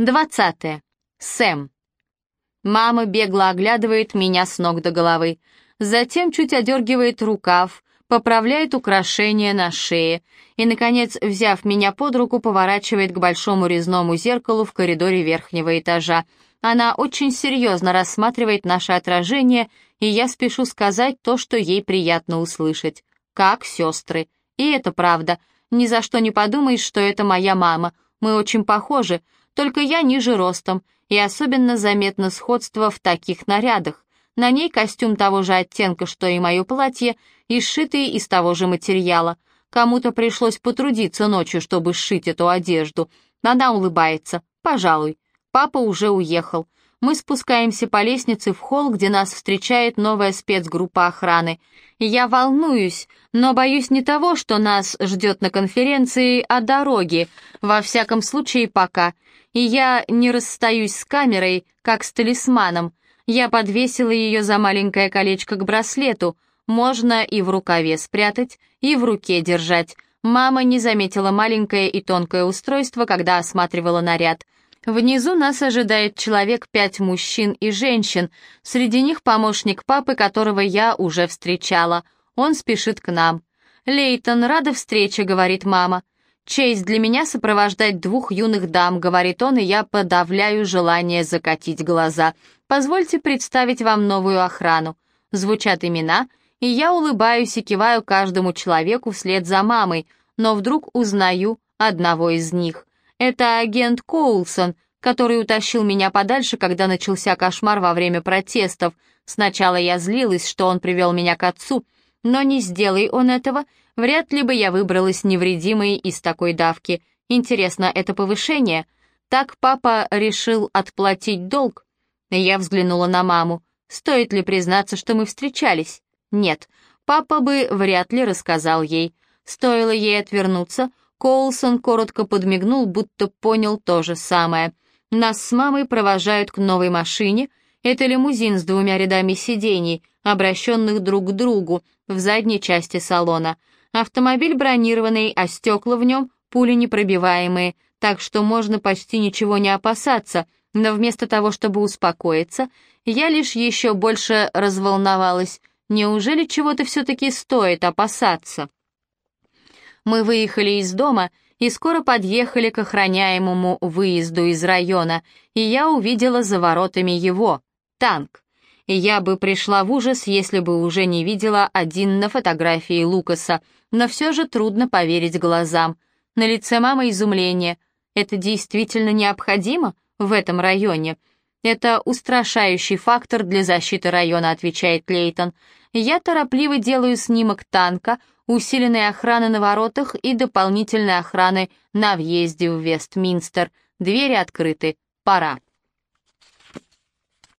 Двадцатое. Сэм. Мама бегло оглядывает меня с ног до головы. Затем чуть одергивает рукав, поправляет украшения на шее и, наконец, взяв меня под руку, поворачивает к большому резному зеркалу в коридоре верхнего этажа. Она очень серьезно рассматривает наше отражение, и я спешу сказать то, что ей приятно услышать. Как сестры. И это правда. Ни за что не подумаешь, что это моя мама. Мы очень похожи, только я ниже ростом, и особенно заметно сходство в таких нарядах. На ней костюм того же оттенка, что и мое платье, и сшитый из того же материала. Кому-то пришлось потрудиться ночью, чтобы сшить эту одежду. Она улыбается. «Пожалуй». Папа уже уехал. Мы спускаемся по лестнице в холл, где нас встречает новая спецгруппа охраны. Я волнуюсь, но боюсь не того, что нас ждет на конференции, а дороги, во всяком случае пока. И я не расстаюсь с камерой, как с талисманом. Я подвесила ее за маленькое колечко к браслету. Можно и в рукаве спрятать, и в руке держать. Мама не заметила маленькое и тонкое устройство, когда осматривала наряд. Внизу нас ожидает человек пять мужчин и женщин. Среди них помощник папы, которого я уже встречала. Он спешит к нам. «Лейтон, рада встрече», — говорит мама. «Честь для меня сопровождать двух юных дам», — говорит он, и я подавляю желание закатить глаза. «Позвольте представить вам новую охрану». Звучат имена, и я улыбаюсь и киваю каждому человеку вслед за мамой, но вдруг узнаю одного из них. Это агент Коулсон, который утащил меня подальше, когда начался кошмар во время протестов. Сначала я злилась, что он привел меня к отцу, но не сделай он этого, Вряд ли бы я выбралась невредимой из такой давки. Интересно, это повышение? Так папа решил отплатить долг? Я взглянула на маму. Стоит ли признаться, что мы встречались? Нет, папа бы вряд ли рассказал ей. Стоило ей отвернуться, Коулсон коротко подмигнул, будто понял то же самое. Нас с мамой провожают к новой машине. Это лимузин с двумя рядами сидений, обращенных друг к другу, в задней части салона — Автомобиль бронированный, а стекла в нем пули непробиваемые, так что можно почти ничего не опасаться, но вместо того, чтобы успокоиться, я лишь еще больше разволновалась. Неужели чего-то все-таки стоит опасаться? Мы выехали из дома и скоро подъехали к охраняемому выезду из района, и я увидела за воротами его, танк я бы пришла в ужас, если бы уже не видела один на фотографии Лукаса, но все же трудно поверить глазам. На лице мамы изумление. Это действительно необходимо в этом районе? Это устрашающий фактор для защиты района, отвечает Лейтон. Я торопливо делаю снимок танка, усиленной охраны на воротах и дополнительной охраны на въезде в Вестминстер. Двери открыты. Пора.